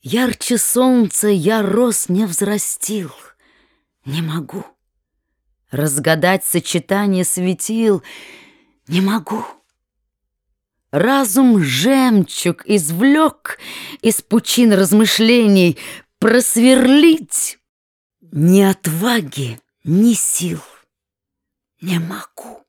Ярче солнца я рос не взрастил, Не могу. Разгадать сочетание светил Не могу. Разум жемчуг извлек Из пучин размышлений Просверлить ни отваги, ни сил не могу.